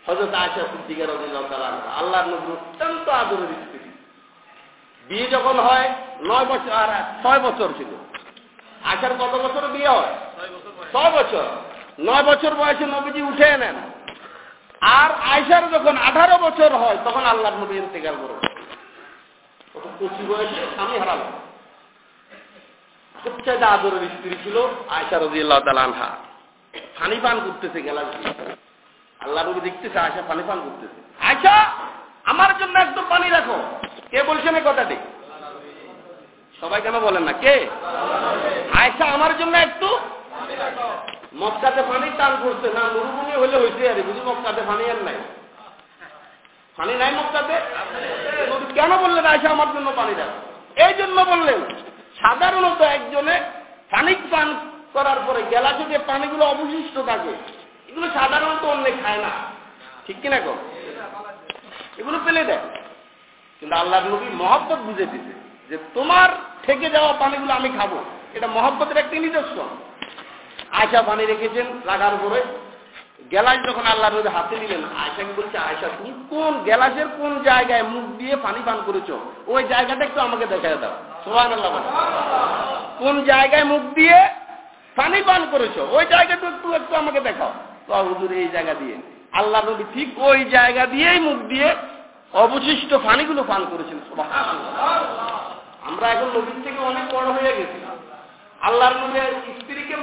হজরত আয়সা সিদ্দিকার আল্লাহ নবী অত্যন্ত আদরের স্ত্রী। বিয়ে যখন হয় নয় বছর আর ছয় বছর ছিল। আশার কত বছর বিয়ে হয়? ছয় বছর নয় বছর বয়সে নবীজি উঠে নেন। আর আয়সার যখন আঠারো বছর হয় তখন আল্লাহ নবী ইন্তেকাল করে পঁচিশ বয়সে স্বামী হারাল সবচেয়ে আদরের স্ত্রী ছিল আয়সা রাজি তালানহা পানি পান করতেছে গেলাস আল্লাহ নবী দেখতেছে আয়সা পানি পান করতেছে। আয়সা আমার জন্য একদম পানি রাখো। কে বলছেন এই কথাটি? সবাই কেন বলেন না, কে? আয়সা আমার জন্য একটু? মক্কাতে পানি টান করছে না, মরুভূমি হলে হয়েছে আরে বুঝি মক্কাতে পানি আর নাই। পানি নাই মক্কাতে? কেন বললেন আয়সা আমার জন্য পানি দেন? এই জন্য বললেন, সাধারণত একজনে পানি পান করার পরে গেলাচে যে পানিগুলো অবশিষ্ট থাকে, এগুলো সাধারণত অন্য খায় না। ঠিক কিনা কর এগুলো ফেলে দেয়। কিন্তু আল্লাহ নবী মহব্বত বুঝে দিতে যে তোমার থেকে যাওয়া পানিগুলো আমি খাব। এটা মহব্বতের একটি নিদর্শন আয়সা পানি রেখেছেন রাখার উপরে গ্যালাস যখন আল্লাহ নবী হাতে নিলেন আয়সাকে বলছে আয়সা তুমি কোন গ্যালাসের কোন জায়গায় মুখ দিয়ে পানি পান করেছ? ওই জায়গাটা একটু আমাকে দেখা দাও। সোহান আল্লাহ কোন জায়গায় মুখ দিয়ে পানি পান করেছ? ওই জায়গাটা একটু একটু আমাকে দেখাও। তো হুজুর, এই জায়গা দিয়ে। আল্লাহ নবী ঠিক ওই জায়গা দিয়েই মুখ দিয়ে অবশিষ্ট পানিগুলো পান করেছেন আমরা এখন নবীর থেকে অনেক বড় হয়ে গেছি। আল্লাহর নবীর স্ত্রীকে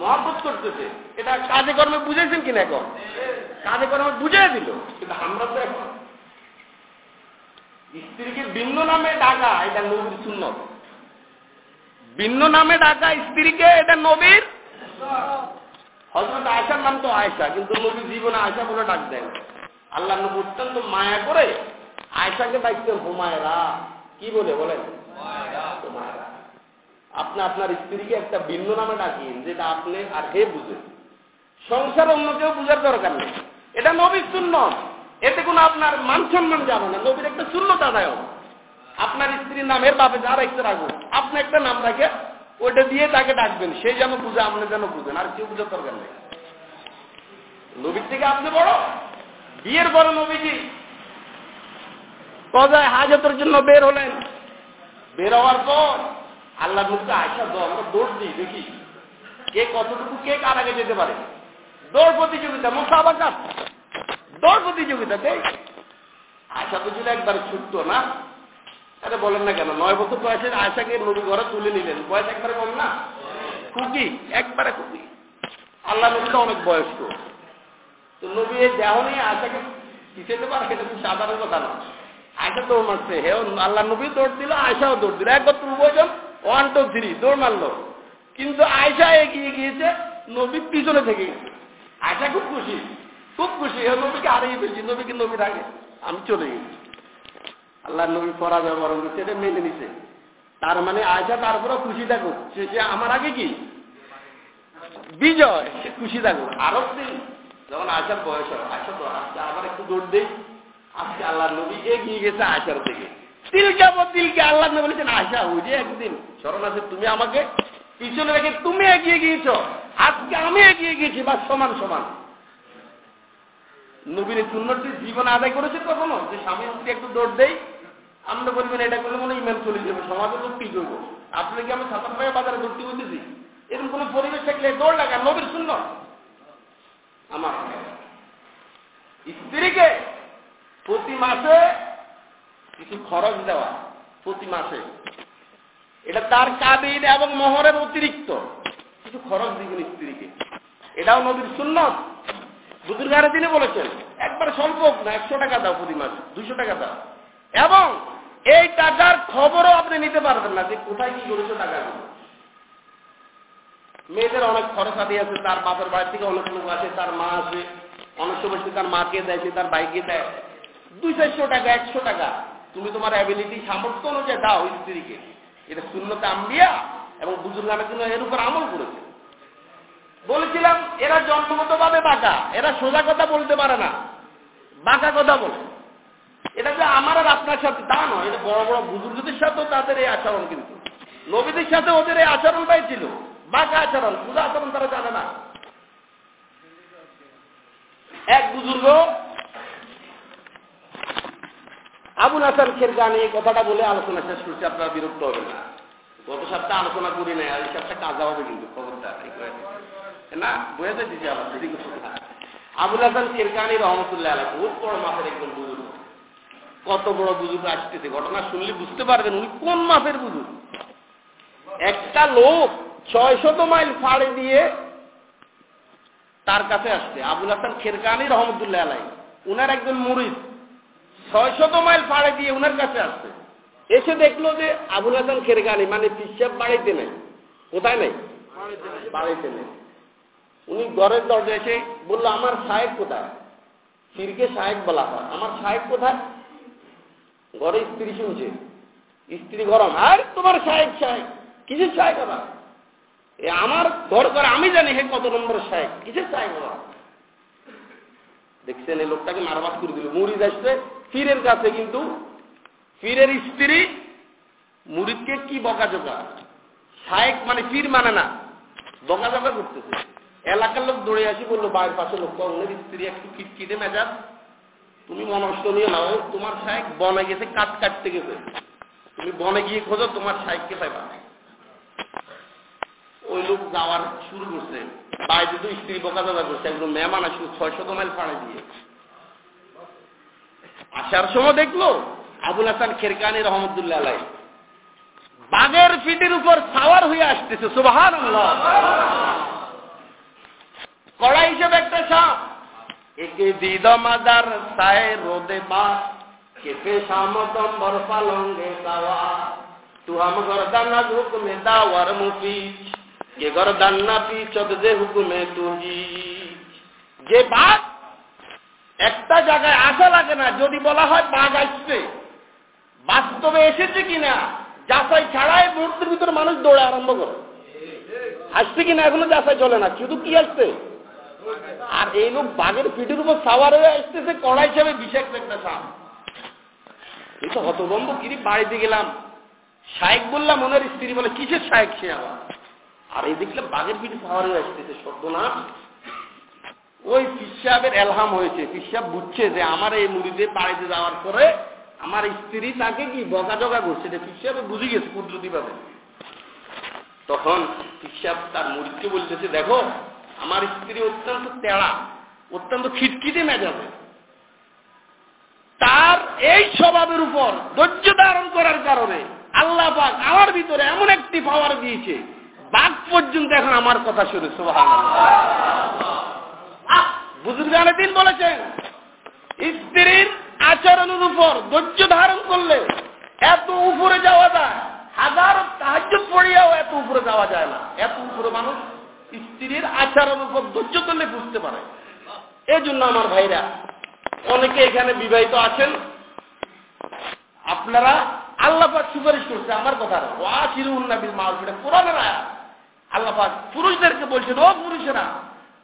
মহব্বত করতেছে। এটা কাজে কর্মে বুঝেছেন কিনা এখন? কাজে কর্মে বুঝিয়ে দিল। কিন্তু আমরা তো এখন স্ত্রীকে ভিন্ন নামে ডাকা, এটা নবীর সুন্নত। ভিন্ন নামে ডাকা স্ত্রীকে, এটা নবীর হজরত আয়সার নাম তো আয়সা কিন্তু নবীর জীবনে আয়সা বলে ডাক দেন আল্লাহ নবী অত্যন্ত মায়া করে আয়সাকে ডাকতেন হুমায়রা। কি বলে বলেন? হুমায়রা। আপনি আপনার স্ত্রীকে একটা ভিন্ন নামে ডাকিন যেটা আপনি আর হে বুঝেন। সংসার অন্য কেউ বুঝার দরকার নেই। এটা নবীর শূন্য এতে কোনো আপনার মান সম্মান যাবে না। নবীর একটা শূন্যতা দেয় আপনার স্ত্রীর নামের বাপে যারা একটা রাখব আপনি একটা নাম রাখে ওইটা দিয়ে তাকে ডাকবেন। সে যেন বুঝে আপনি যেন বুঝেন। আর কেউ বুঝার দরকার নেই। নবীর থেকে আপনি বড়। বিয়ের পরে নবীজি কজায় হাজতের জন্য বের হলেন। বের হওয়ার পর আল্লাহ নবীকে আয়সা দো আমরা দৌড় দিই, দেখি কে কতটুকু, কে কার আগে যেতে পারে। দৌড় প্রতিযোগিতা মোসাবাকাত দৌড় প্রতিযোগিতা দেখ আয়সা তো ছিল একবারে ছুটত না? আরে বলেন না কেন, নয় বছর বয়সে আয়সাকে নবী ঘরে তুলে নিলেন। বয়স একবারে বল না? খুকি একবারে খুকি আল্লাহ নবীটা অনেক বয়স্ক। তো নবী সেটা খুব সাধারণ কথা না। আয়সা দৌড় মারছে, হে আল্লাহ, নবী দৌড় দিল, আয়সাও দৌড় দিল। একবার ওয়ান টু থ্রি দৌড় মারলো। কিন্তু আয়সা এগিয়ে গিয়েছে, নবী পিছনে থেকে গেছে। আয়সা খুব খুশি খুব খুশি। হে নবীকে হারিয়ে ফেলছি নবীকে আগে আমি চলে গেছি। আল্লাহ নবী পরা ব্যবহার করেছে এটা মেনে নিছে। তার মানে আয়সা তারপরে খুশি থাকুক। সে আমার আগে কি? বিজয়। সে খুশি থাকুক। আরও দিন যখন আয়সার বয়স হয় আয়সা তো আজকে আবার একটু দৌড় দেই। আজকে আল্লাহ নবী এগিয়ে গেছে আয়সার থেকে তিলকে দিলকে আল্লাহ নবী বলেছেন আয়সা ওই যে একদিন, স্মরণ আছে, তুমি আমাকে পিছনে রেখে তুমি এগিয়ে গিয়েছ। আজকে আমি এগিয়ে গিয়েছি বা সমান সমান। নবীর সুন্নতির জীবন আদায় করেছে কখনো? যে স্বামী স্ত্রী একটু দৌড় দেই আমরা বলবেন এটা করলে মনে ইমেল চলে যাবে সমাজের লোক কি করব? আপনি কি আমি সাতার ভাই বাজারে ভর্তি করতেছি এরকম কোন পরিবেশ থাকলে দৌড় লাগা নবীর শূন্য আমার স্ত্রীকে প্রতি মাসে কিছু খরচ দেওয়া, প্রতি মাসে। এটা তার কাবিন এবং মোহরের অতিরিক্ত। কিছু খরচ দিবেন স্ত্রীকে। এটাও নবীর সুন্নত। বুজুর্গারে তিনি বলেছেন, একবার স্বল্প না, একশো টাকা দাও প্রতি মাসে দুশো টাকা দাও। এবং এই টাকার খবরও আপনি নিতে পারবেন না যে কোথায় কি করেছ টাকাগুলো। মেয়েদের অনেক খরচ আদি আছে তার বাপের বাড়ি থেকে অনেক লোক আছে তার মা আছে অনেক সময় সে তার মাকে দেয়, সে তার বাইকে দেয়। দুই চারশো টাকা, একশো টাকা। তুমি তোমার অ্যাবিলিটি সামর্থ্য অনুযায়ী দাও স্ত্রীকে। এটা শূন্যতে আম্বিয়া এবং বুজুর্গানের জন্য এর উপর আমল করেছে। বলেছিলাম, এরা জন্মগত ভাবে বাঁকা, এরা সোজা কথা বলতে পারে না। বাঁকা কথা বলে। এটা যে আমার আর আপনার সাথে তা নয়, এটা বড় বড় বুজুর্গদের সাথেও তাদের এই আচরণ কিন্তু। নবীদের সাথে ওদের এই আচরণটাই ছিল। বাঁকা আচরণ সোজা আচরণ তারা জানে না। এক বুজুর্গ আবুল হাসান খেরগানি এই কথাটা বলে আলোচনা শেষ করছি, আপনারা বিরক্ত হবেন না। গত সপ্তাহে আলোচনা করি নাই, আর এই সপ্তাহে কাজা হবে কিন্তু, খবরটা না বুঝতে দিচ্ছি আবার, যদি আবুল হাসান খেরকানি রহমতুল্লাহ আলাহ বহুত বড় মাপের একজন বুজুর্গ। কত বড় বুজুর্গ আসতেছে, ঘটনা শুনলে বুঝতে পারবেন উনি কোন মাপের বুজুর্গ। একটা লোক ছয়শত মাইল ফাড়ে দিয়ে তার কাছে আসছে। আবুল হাসান খেরকানি রহমতুল্লাহ আলাই। উনার একজন মুরিদ। ছয়শত মাইল ফাড়ে দিয়ে উনার কাছে আসছে। এসে দেখল যে আবুল হাসান খেরকানি মানে পিসাব বাড়িতে নেই। কোথায় নেই? বাড়িতে নেই। উনি ঘরের দরজা এসে বলল, আমার সাহেব কোথায়? ফিরকে সাহেব বলা হয়। আমার সাহেব কোথায়? ঘরে স্ত্রী শুনছে। স্ত্রী গরম, আর, তোমার সাহেব সাহেব। কিসের সাহেব এ আমার ঘর করে আমি জানি হে কত নম্বর সাহেব, কিসের সাহেব বাবা দেখছেন এই লোকটাকে মারবাদ করে দিল। মুড়িদ আসছে ফিরের কাছে কিন্তু ফিরের স্ত্রী মুড়িদকে কি বকাঝোকা? সাহেব মানে ফির মানে না, বকাঝোকা করতেছে। এলাকার লোক দৌড়ে আসি বলল বাইরের পাশে লোক অন্যের স্ত্রী একটু কিটকিটে মেজাজ। তুমি মনস্ত নিয়ে নাও, তোমার সাহেব বনে গেছে, কাঠ কাটতে গেছে। তুমি বনে গিয়ে খোঁজো, তোমার সাহেবকে পাইবা। ওই লোক যাওয়ার শুরু করছে। বাড়িতে তো স্ত্রী বকাদাদা করছে একদম মেহমান আসলো ছয় শত মাইল পাড়ে দিয়ে। আসার সময় দেখল আবুল হাসান খেরকানি রহমদুল্লাহ আলাই বাঘের ফিটির উপর সাওয়ার হয়ে আসতেছে সুবাহান কড়া হিসেবে একটা সাপ। একে দিদ মাদার সায়ে রোদে পা। কেপে সামতম বরফা লঙ্গে দাওয়া তু হাম গরদানা ঝুক মে দাওয়ার মুফিস ये गर्दन ना পিছত যে হুকুমে তুহি যে বাঘ একটা জায়গায় আসা লাগে না যদি বলা হয় বাঘ আসছে বাস্তবে এসেছে কিনা যাচাই ছাড়াই মুহূর্তের ভিতরে মানুষ দৌড়ে আরম্ভ করে আসছে কিনা এখনো যাচাই চলে না শুধু কি আসছে আর এই লোক বাঘের পিঠের উপর সাওয়ার হয়ে আসতেছে কড়াই হিসাবে বিষাক্ত একটা সাপ এই তো হতভম্ব কিরি বাড়িতে গেলাম শায়েক বললাম ওনার স্ত্রী বলে কিসের শায়েক সে আমার আর এই দেখলে বাঘের পিঠে সাওয়ার আসতেছে না? ওই পিসাবের এলহাম হয়েছে পিসাব বুঝছে যে আমার এই মুড়িতে বাড়িতে যাওয়ার পরে আমার স্ত্রী তাকে কি বকাজকা করছে? যে পিসাবে বুঝে গেছে কুদরতি ভাবে তখন পিসাব তার মুড়িকে বলতেছে, দেখো, আমার স্ত্রী অত্যন্ত তেড়া, অত্যন্ত খিটখিটে মেজাবে তার এই স্বভাবের উপর ধৈর্য ধারণ করার কারণে আল্লাহ পাক আমার ভিতরে এমন একটি পাওয়ার দিয়েছে বাঘ পর্যন্ত এখন আমার কথা শুনে সোহান বুজুর্গানে দিন বলেছেন, স্ত্রীর আচরণের উপর ধৈর্য ধারণ করলে এত উপরে যাওয়া যায়, হাজার সাহায্য পড়িয়াও এত উপরে যাওয়া যায় না। এত উপরে মানুষ স্ত্রীর আচরণ উপর ধৈর্য ধরলে বুঝতে পারে। এই জন্য আমার ভাইরা, অনেকে এখানে বিবাহিত আছেন, আপনারা আল্লাহ সুপারিশ করছে, আমার কথা ওয়া চিরুন্নাবিল মাহফিটা কোরআনের আল্লাপাক পুরুষদেরকে বলছেন, ও পুরুষেরা,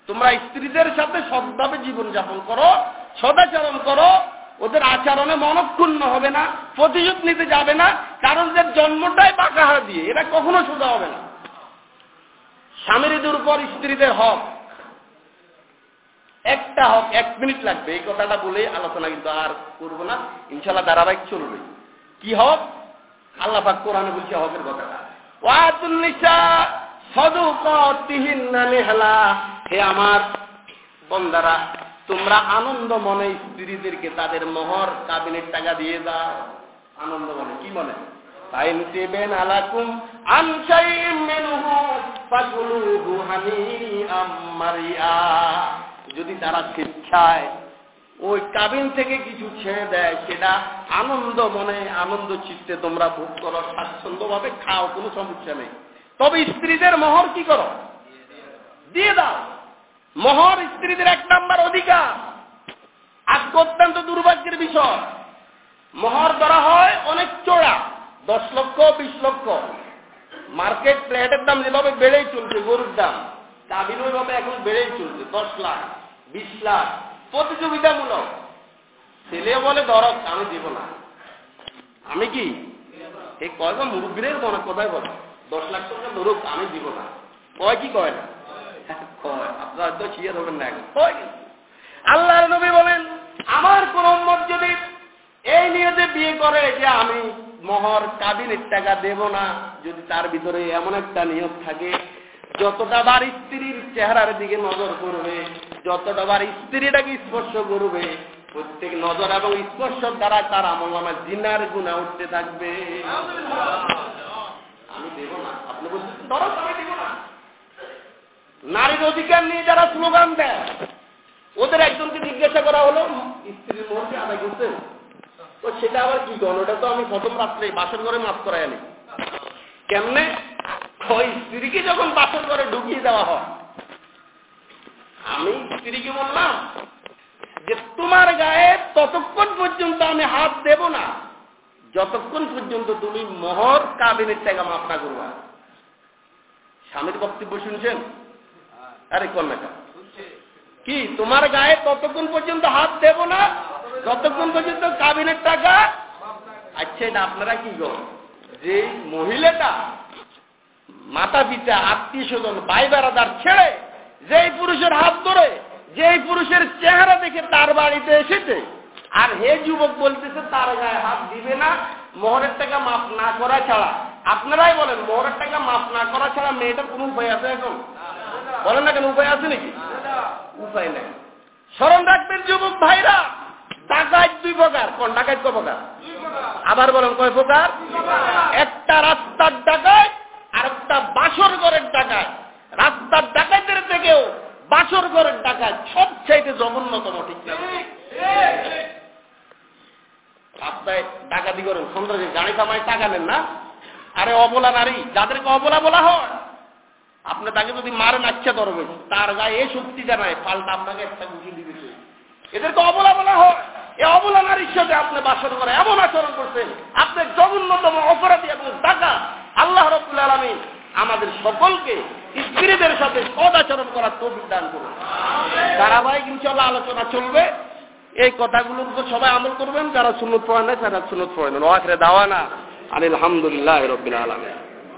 তোমরা স্ত্রীদের সাথে সদ্ভাবে জীবন যাপন করো, সদাচরণ করো। ওদের আচরণে মনক্ষুণ্ণ হবে না, প্রতিশোধ নিতে যাবে না, কারণ যে জন্মটাই বাঁকাহারা দিয়ে, এটা কখনো সোজা হবে না। স্বামীদের উপর স্ত্রীদের হক, একটা হক, এক মিনিট লাগবে, এই কথাটা বলে আলোচনা কিন্তু আর করব না। ইনশাল্লাহ ধারাবাহিক চলবে। কি হক? আল্লাহ পাক কোরআনে বলছে হকের কথাটা। সদুকতিহীন নেহলা হে আমার বন্দারা, তোমরা আনন্দ মনে স্ত্রীদেরকে তাদের মোহর কাবিনের টাকা দিয়ে দাও। আনন্দ মনে, কি মনে? আলাকুম যদি তারা স্বেচ্ছায় ওই কাবিন থেকে কিছু ছেড়ে দেয়, সেটা আনন্দ মনে, আনন্দ চিত্তে তোমরা ভোগ করো, স্বাচ্ছন্দ্যভাবে খাও, কোনো সমস্যা নেই। তবে স্ত্রীদের মোহর কি করো? দিয়ে দাও। মোহর স্ত্রীদের এক নাম্বার অধিকার। আজকে অত্যন্ত দুর্ভাগ্যের বিষয়। মোহর ধরা হয় অনেক চোড়া দশ লক্ষ, বিশ লক্ষ। মার্কেট প্লেটের দাম যেভাবে বেড়েই চলছে, গরুর দাম কাবিন ওইভাবে এখন বেড়েই চলছে, দশ লাখ, বিশ লাখ, প্রতিযোগিতামূলক। ছেলে বলে দরক আমি দিব না। আমি কি? এই কয় বা মুরব্বীদের মনে কথাই বলে? দশ লাখ টাকা ধরুক, আমি দিব না। কয় কি কয় না? কয়। নবী বলেন, আমার কোন যদি এই নিয়ে বিয়ে করে যে আমি মহর কাবিনের টাকা দেব না, যদি তার ভিতরে এমন একটা নিয়ম থাকে, যতটা বার স্ত্রীর চেহারার দিকে নজর করবে, যতটা বার স্ত্রীটাকে স্পর্শ করবে, প্রত্যেক নজর এবং স্পর্শ দ্বারা তার আমল আমার জিনার গুণা উঠতে থাকবে। আমি দেব না। আপনি বলছেন ধরো আমি দেব না। নারীর অধিকার নিয়ে যারা স্লোগান দেয়, ওদের একজনকে জিজ্ঞাসা করা হলো, স্ত্রীর মোহরকে আদায় করতে তো সেটা আবার কি করেন ওটা তো আমি প্রথম রাত্রে বাসর ঘরে মাফ করাই আনি কেমনে? ওই স্ত্রীকে যখন বাসর ঘরে ঢুকিয়ে দেওয়া হয়, আমি স্ত্রীকে বললাম যে, তোমার গায়ে ততক্ষণ পর্যন্ত আমি হাত দেব না। যতক্ষণ পর্যন্ত তুমি মোহর কাবিনের টাকা মাফ না করবা স্বামীর বক্তব্য শুনছেন? আরে কন্যাটা। কি, তোমার গায়ে ততক্ষণ পর্যন্ত হাত দেব না? যতক্ষণ পর্যন্ত কাবিনের টাকা? আচ্ছা এটা আপনারা কি গো? যে মহিলাটা মাতা পিতা, আত্মীয় স্বজন, ভাই বেড়াদার ছেড়ে যেই পুরুষের হাত ধরে, যেই পুরুষের চেহারা দেখে তার বাড়িতে এসেছে আর হে যুবক বলতেছে, তার গায়ে হাত দিবে না, মোহরের টাকা মাফ না করা ছাড়া। আপনারাই বলেন, মোহরের টাকা মাফ না করা ছাড়া মেয়েটার কোনো উপায় আছে এখন? বলেন না কেন, উপায় আছে নাকি? উপায় নেই। স্মরণ রাখবেন যুবক ভাইরা ডাকাত দুই প্রকার। কোন ডাকাত ক প্রকার? আবার বলেন কয় প্রকার? একটা রাস্তার ডাকাত আর একটা বাসর ঘরের ডাকাত রাস্তার ডাকাতের থেকেও বাসর ঘরের ডাকাত সবচাইতে জঘন্যতম, ঠিক না? রাস্তায় ডাকাতি করেন সন্ত্রাসী গাড়ি কামায় টাকা নেন না। আরে অবলা নারী যাদেরকে অবলা বলা হয় আপনি তাকে যদি মারেন আচ্ছা ধরবে। তার গায়ে এই শক্তি জানায় পাল্টা আপনাকে একটা গুটি দিবে। এদেরকে অবলা বলা হয়। এই অবলা নারীর সাথে আপনি বাসন করে এমন আচরণ করছেন আপনি জঘন্যতম অপরাধী এবং টাকা আল্লাহ রবুল আলমী আমাদের সকলকে স্ত্রীদের সাথে সদাচরণ করার তৌফিক দান করুন। ধারাবাহিক ইনশাল্লাহ আলোচনা চলবে। এই কথাগুলোর উপর সবাই আমল করবেন, যারা সুনত পড়ে না তারা না। পড়েন দাওয়া দাওয়ানা আলহামদুলিল্লাহ রবিল আলমী